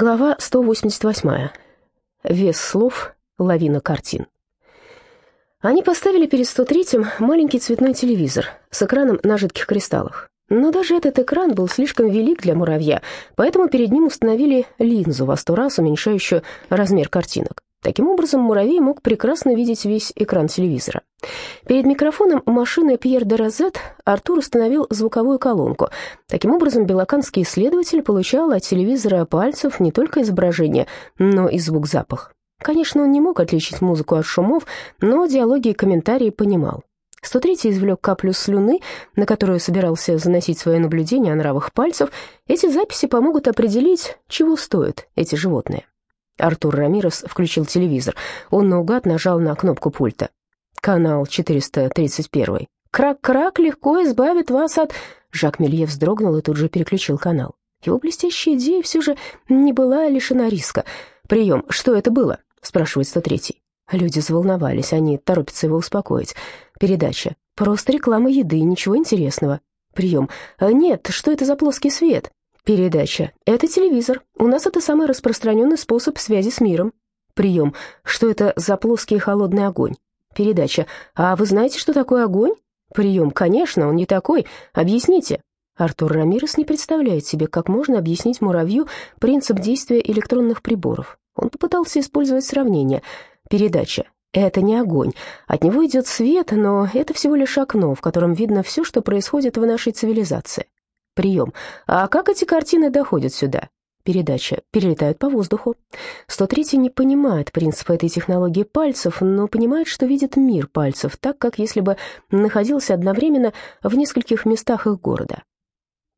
Глава 188. Вес слов, лавина картин. Они поставили перед 103-м маленький цветной телевизор с экраном на жидких кристаллах. Но даже этот экран был слишком велик для муравья, поэтому перед ним установили линзу во сто раз уменьшающую размер картинок. Таким образом, муравей мог прекрасно видеть весь экран телевизора. Перед микрофоном машины Пьер де Розет Артур установил звуковую колонку. Таким образом, белоканский исследователь получал от телевизора пальцев не только изображение, но и звук-запах. Конечно, он не мог отличить музыку от шумов, но диалоги и комментарии понимал. 103-й извлек каплю слюны, на которую собирался заносить свои наблюдения о нравах пальцев. Эти записи помогут определить, чего стоят эти животные. Артур Рамирес включил телевизор. Он наугад нажал на кнопку пульта. Канал 431. «Крак-крак легко избавит вас от...» Жак Мелье вздрогнул и тут же переключил канал. Его блестящая идея все же не была лишена риска. «Прием, что это было?» — спрашивает 103-й. Люди заволновались, они торопятся его успокоить. Передача. «Просто реклама еды, ничего интересного». Прием. «Нет, что это за плоский свет?» Передача. Это телевизор. У нас это самый распространенный способ связи с миром. Прием. Что это за плоский холодный огонь? Передача. А вы знаете, что такое огонь? Прием. Конечно, он не такой. Объясните. Артур Рамирес не представляет себе, как можно объяснить муравью принцип действия электронных приборов. Он попытался использовать сравнение. Передача. Это не огонь. От него идет свет, но это всего лишь окно, в котором видно все, что происходит в нашей цивилизации. Прием. А как эти картины доходят сюда? Передача. Перелетают по воздуху. 103 не понимает принципа этой технологии пальцев, но понимает, что видит мир пальцев, так как если бы находился одновременно в нескольких местах их города.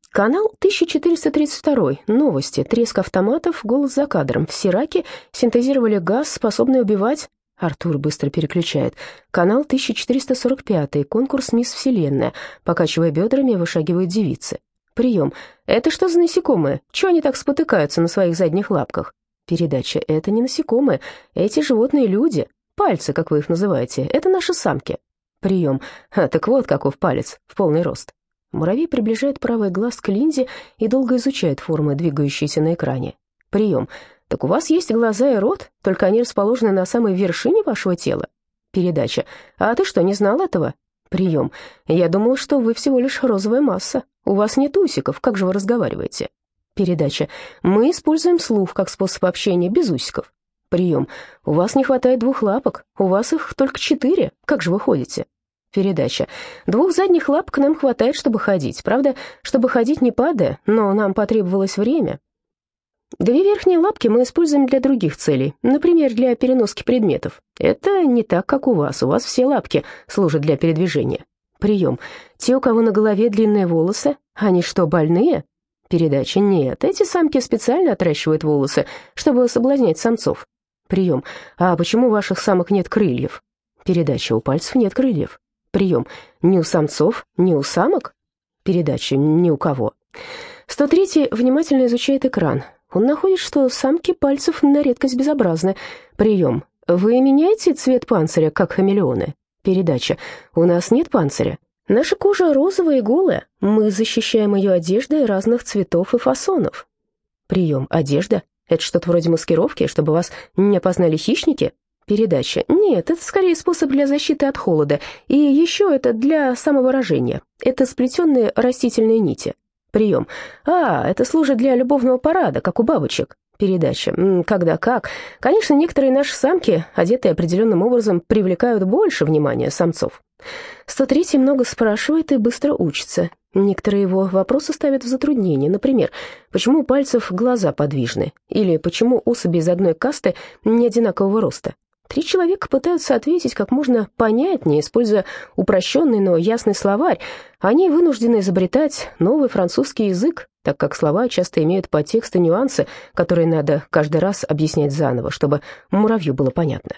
Канал 1432. Новости. Треск автоматов, голос за кадром. В Сираке синтезировали газ, способный убивать... Артур быстро переключает. Канал 1445. Конкурс «Мисс Вселенная». Покачивая бедрами, вышагивают девицы. Прием. Это что за насекомые? Чего они так спотыкаются на своих задних лапках? Передача. Это не насекомые. Эти животные люди. Пальцы, как вы их называете. Это наши самки. Прием. А, так вот каков палец, в полный рост. Муравей приближает правый глаз к линзе и долго изучает формы, двигающиеся на экране. Прием. Так у вас есть глаза и рот, только они расположены на самой вершине вашего тела. Передача. А ты что, не знал этого? Прием. Я думал, что вы всего лишь розовая масса. У вас нет усиков, как же вы разговариваете? Передача. Мы используем слух как способ общения без усиков. Прием. У вас не хватает двух лапок, у вас их только четыре. Как же вы ходите? Передача. Двух задних лапок нам хватает, чтобы ходить. Правда, чтобы ходить не падая, но нам потребовалось время. Две верхние лапки мы используем для других целей, например, для переноски предметов. Это не так, как у вас. У вас все лапки служат для передвижения. Прием. Те, у кого на голове длинные волосы, они что, больные? Передача. Нет, эти самки специально отращивают волосы, чтобы соблазнять самцов. Прием. А почему у ваших самок нет крыльев? Передача. У пальцев нет крыльев. Прием. Ни у самцов, ни у самок? Передача. Ни у кого. 103 внимательно изучает экран. Он находит, что самки пальцев на редкость безобразны. Прием. Вы меняете цвет панциря, как хамелеоны? Передача. «У нас нет панциря. Наша кожа розовая и голая. Мы защищаем ее одеждой разных цветов и фасонов». Прием. Одежда? Это что-то вроде маскировки, чтобы вас не опознали хищники? Передача. Нет, это скорее способ для защиты от холода. И еще это для самовыражения. Это сплетенные растительные нити. Прием. А, это служит для любовного парада, как у бабочек передача. Когда как. Конечно, некоторые наши самки, одетые определенным образом, привлекают больше внимания самцов. 103 много спрашивает и быстро учится. Некоторые его вопросы ставят в затруднение. Например, почему у пальцев глаза подвижны? Или почему особи из одной касты не одинакового роста? Три человека пытаются ответить как можно понятнее, используя упрощенный, но ясный словарь. Они вынуждены изобретать новый французский язык, так как слова часто имеют подтекст и нюансы, которые надо каждый раз объяснять заново, чтобы муравью было понятно.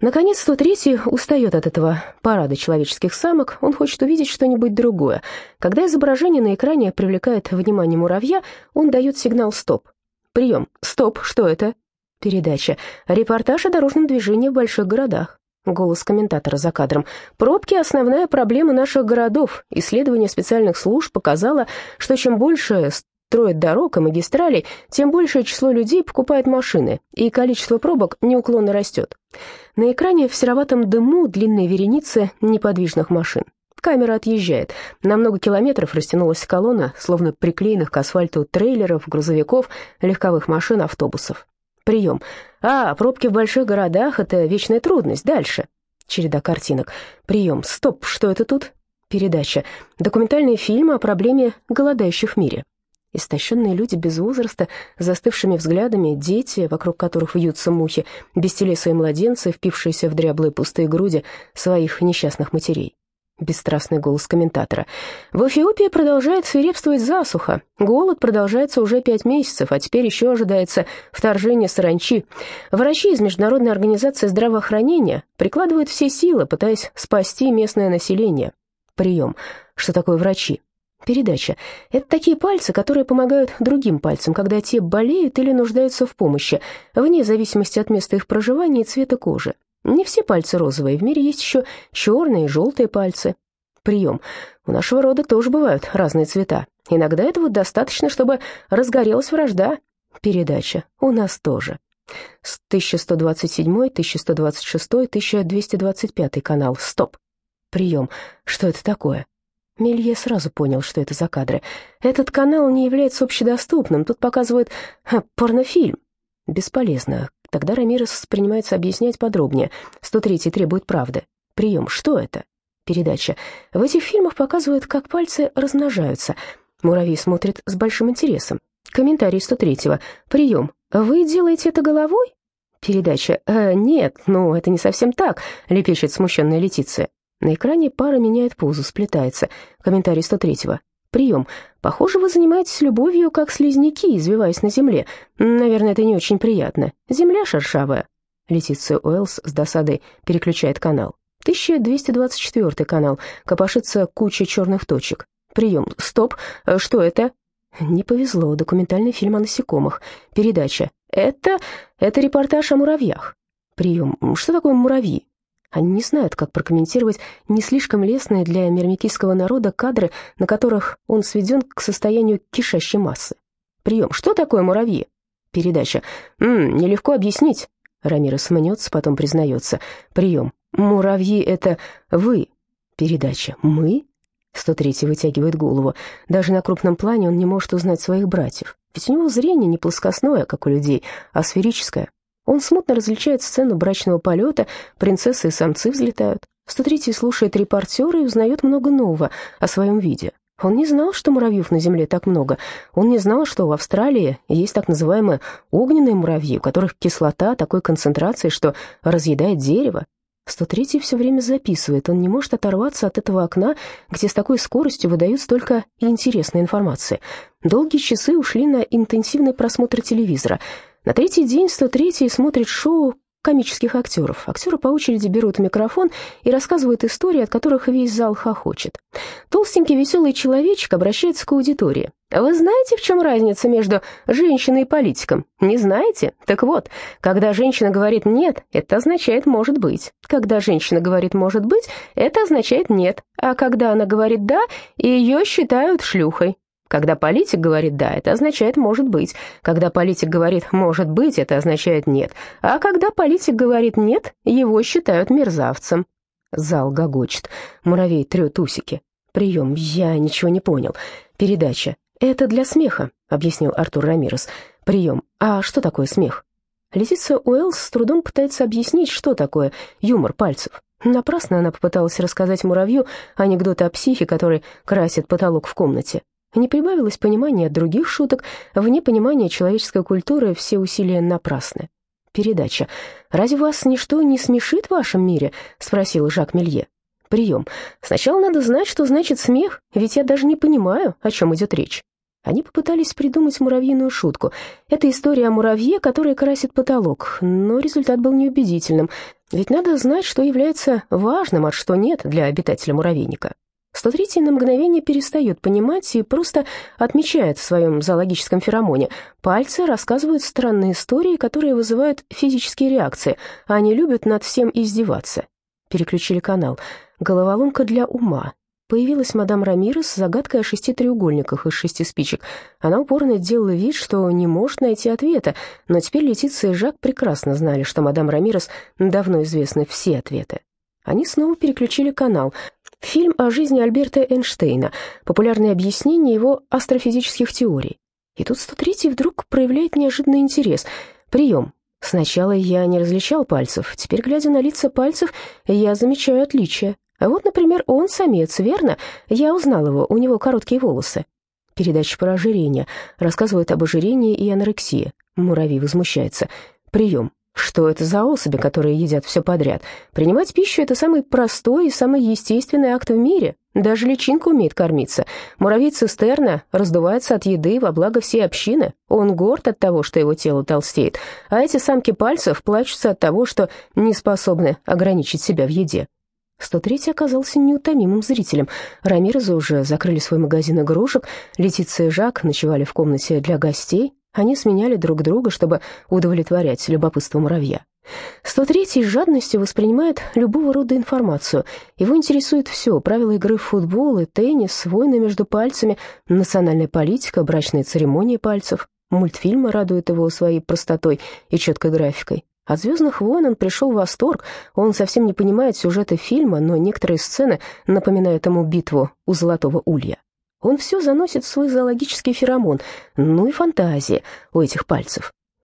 Наконец, 103 устает от этого парада человеческих самок, он хочет увидеть что-нибудь другое. Когда изображение на экране привлекает внимание муравья, он дает сигнал «стоп». «Прием! Стоп! Что это?» Передача. Репортаж о дорожном движении в больших городах. Голос комментатора за кадром. Пробки – основная проблема наших городов. Исследование специальных служб показало, что чем больше строят дорог и магистралей, тем большее число людей покупает машины, и количество пробок неуклонно растет. На экране в сероватом дыму длинные вереницы неподвижных машин. Камера отъезжает. На много километров растянулась колонна, словно приклеенных к асфальту трейлеров, грузовиков, легковых машин, автобусов. Прием. А, пробки в больших городах — это вечная трудность. Дальше. Череда картинок. Прием. Стоп, что это тут? Передача. Документальные фильмы о проблеме голодающих в мире. Истощенные люди без возраста, застывшими взглядами, дети, вокруг которых вьются мухи, бестелесые младенцы, впившиеся в дряблые пустые груди своих несчастных матерей. Бесстрастный голос комментатора. В Эфиопии продолжает свирепствовать засуха. Голод продолжается уже пять месяцев, а теперь еще ожидается вторжение саранчи. Врачи из Международной организации здравоохранения прикладывают все силы, пытаясь спасти местное население. Прием. Что такое врачи? Передача. Это такие пальцы, которые помогают другим пальцам, когда те болеют или нуждаются в помощи, вне зависимости от места их проживания и цвета кожи. Не все пальцы розовые, в мире есть еще черные и желтые пальцы. Прием. У нашего рода тоже бывают разные цвета. Иногда этого достаточно, чтобы разгорелась вражда. Передача. У нас тоже. 1127, 1126, 1225 канал. Стоп. Прием. Что это такое? Мелье сразу понял, что это за кадры. Этот канал не является общедоступным, тут показывают ха, порнофильм. Бесполезно. Тогда Рамирес принимается объяснять подробнее. 103 требует правды. Прием. Что это? Передача. В этих фильмах показывают, как пальцы размножаются. Муравей смотрит с большим интересом. Комментарий 103-го. Прием. Вы делаете это головой? Передача. «Э, «Нет, ну, это не совсем так», — лепечет смущенная Летиция. На экране пара меняет позу, сплетается. Комментарий 103-го. Прием. Похоже, вы занимаетесь любовью, как слизняки, извиваясь на земле. Наверное, это не очень приятно. Земля шершавая. Летиция Уэллс с досадой переключает канал. 1224 канал. Копошится куча черных точек. Прием. Стоп. Что это? Не повезло. Документальный фильм о насекомых. Передача. Это... это репортаж о муравьях. Прием. Что такое муравьи? Они не знают, как прокомментировать не слишком лестные для мирмикийского народа кадры, на которых он сведен к состоянию кишащей массы. Прием. Что такое муравьи? Передача. Ммм, нелегко объяснить. Рамирес мнется, потом признается. Прием. Муравьи — это вы. Передача. Мы? 103 вытягивает голову. Даже на крупном плане он не может узнать своих братьев. Ведь у него зрение не плоскостное, как у людей, а сферическое. Он смутно различает сцену брачного полета, принцессы и самцы взлетают. 103 слушает репортера и узнает много нового о своем виде. Он не знал, что муравьев на Земле так много. Он не знал, что в Австралии есть так называемые огненные муравьи, у которых кислота такой концентрации, что разъедает дерево. 103 все время записывает, он не может оторваться от этого окна, где с такой скоростью выдают столько интересной информации. Долгие часы ушли на интенсивный просмотр телевизора — на третий день 103-й смотрит шоу комических актеров. Актеры по очереди берут микрофон и рассказывают истории, от которых весь зал хохочет. Толстенький веселый человечек обращается к аудитории. «Вы знаете, в чем разница между женщиной и политиком? Не знаете? Так вот, когда женщина говорит «нет», это означает «может быть». Когда женщина говорит «может быть», это означает «нет». А когда она говорит «да», ее считают шлюхой. Когда политик говорит «да», это означает «может быть». Когда политик говорит «может быть», это означает «нет». А когда политик говорит «нет», его считают мерзавцем. Зал гогочет. Муравей трет усики. Прием. Я ничего не понял. Передача. Это для смеха, объяснил Артур Рамирес. Прием. А что такое смех? Летиция Уэллс с трудом пытается объяснить, что такое юмор пальцев. Напрасно она попыталась рассказать муравью анекдоты о психе, который красит потолок в комнате. Не прибавилось понимания других шуток, вне понимания человеческой культуры все усилия напрасны. Передача. «Разве вас ничто не смешит в вашем мире?» — спросил Жак Мелье. Прием. «Сначала надо знать, что значит смех, ведь я даже не понимаю, о чем идет речь». Они попытались придумать муравьиную шутку. Это история о муравье, который красит потолок, но результат был неубедительным, ведь надо знать, что является важным, а что нет для обитателя муравейника. 103 на мгновение перестает понимать и просто отмечает в своем зоологическом феромоне. Пальцы рассказывают странные истории, которые вызывают физические реакции, а они любят над всем издеваться. Переключили канал. Головоломка для ума. появилась мадам Рамирес с загадкой о шести треугольниках из шести спичек. Она упорно делала вид, что не может найти ответа, но теперь Летиция и Жак прекрасно знали, что мадам Рамирес давно известны все ответы. Они снова переключили канал. Фильм о жизни Альберта Эйнштейна, популярное объяснение его астрофизических теорий. И тут 103-й вдруг проявляет неожиданный интерес. Прием. Сначала я не различал пальцев, теперь, глядя на лица пальцев, я замечаю отличия. А вот, например, он самец, верно? Я узнал его, у него короткие волосы. Передача про ожирение. Рассказывает об ожирении и анорексии. Муравей возмущается. Прием. Что это за особи, которые едят все подряд? Принимать пищу – это самый простой и самый естественный акт в мире. Даже личинка умеет кормиться. Муравей-цистерна раздувается от еды во благо всей общины. Он горд от того, что его тело толстеет. А эти самки пальцев плачутся от того, что не способны ограничить себя в еде. 103 оказался неутомимым зрителем. Рамирезы уже закрыли свой магазин игрушек, Летиция и Жак ночевали в комнате для гостей, они сменяли друг друга, чтобы удовлетворять любопытство муравья. 103-й с жадностью воспринимает любого рода информацию. Его интересует все – правила игры в футбол и теннис, войны между пальцами, национальная политика, брачные церемонии пальцев. Мультфильмы радуют его своей простотой и четкой графикой. От «Звездных войн» он пришел в восторг. Он совсем не понимает сюжета фильма, но некоторые сцены напоминают ему битву у Золотого Улья. Он все заносит в свой зоологический феромон. Ну и фантазия у этих пальцев.